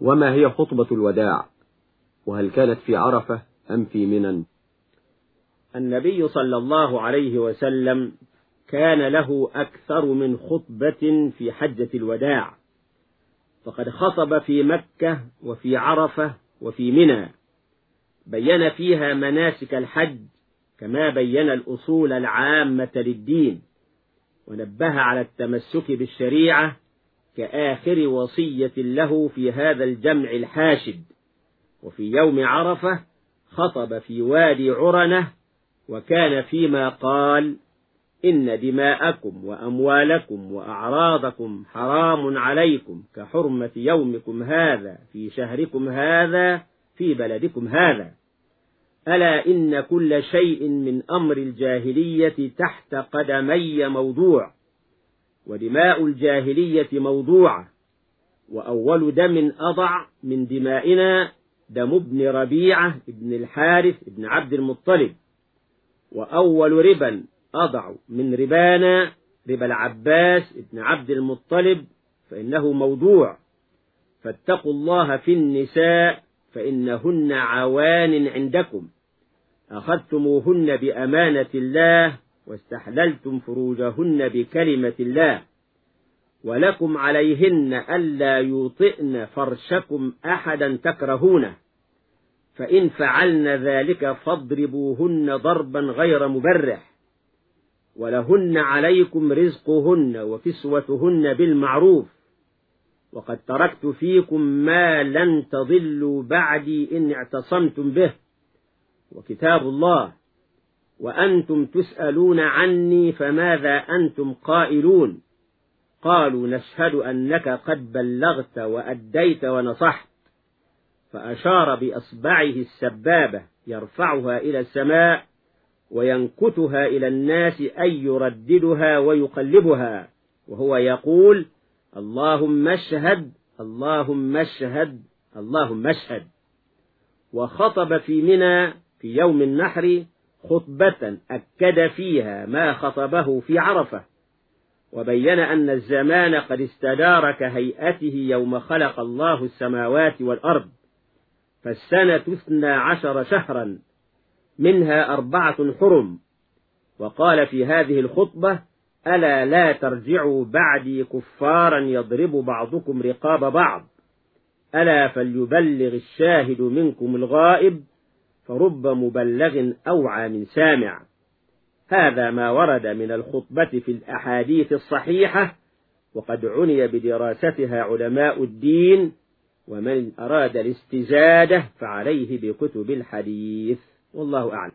وما هي خطبة الوداع؟ وهل كانت في عرفة أم في منن؟ النبي صلى الله عليه وسلم كان له أكثر من خطبة في حجة الوداع. فقد خطب في مكة وفي عرفة وفي منى. بين فيها مناسك الحج كما بين الأصول العامة للدين. ونبه على التمسك بالشريعة كآخر وصية له في هذا الجمع الحاشد. وفي يوم عرفة خطب في وادي عرنة وكان فيما قال إن دماءكم وأموالكم وأعراضكم حرام عليكم كحرمة يومكم هذا في شهركم هذا في بلدكم هذا. ألا إن كل شيء من أمر الجاهلية تحت قدمي موضوع. ودماء الجاهلية موضوعة وأول دم أضع من دمائنا دم ابن ربيعة ابن الحارث ابن عبد المطلب وأول ربا أضع من ربانا ربا العباس ابن عبد المطلب فإنه موضوع. فاتقوا الله في النساء فإنهن عوان عندكم. أخذتموهن بأمانة الله واستحللتم فروجهن بكلمة الله ولكم عليهن ألا يوطئن فرشكم أحدا تكرهونه فإن فعلن ذلك فاضربوهن ضربا غير مبرح ولهن عليكم رزقهن وكسوتهن بالمعروف وقد تركت فيكم ما لن تضلوا بعدي إن اعتصمتم به وكتاب الله وأنتم تسألون عني فماذا أنتم قائلون؟ قالوا نشهد أنك قد بلغت وأديت ونصحت. فأشار بأصبعه السبابة يرفعها إلى السماء وينكتها إلى الناس أي يرددها ويقلبها. وهو يقول اللهم اشهد اللهم اشهد اللهم اشهد. وخطب في منى في يوم النحر خطبة أكد فيها ما خطبه في عرفة وبين أن الزمان قد استدار كهيئته يوم خلق الله السماوات والأرض فالسنة اثنى عشر شهرا منها أربعة حرم. وقال في هذه الخطبة ألا لا ترجعوا بعدي كفارا يضرب بعضكم رقاب بعض ألا فليبلغ الشاهد منكم الغائب فرب مبلغ أوعى من سامع. هذا ما ورد من الخطبة في الأحاديث الصحيحة وقد عني بدراستها علماء الدين ومن أراد الاستزادة فعليه بكتب الحديث. والله أعلم.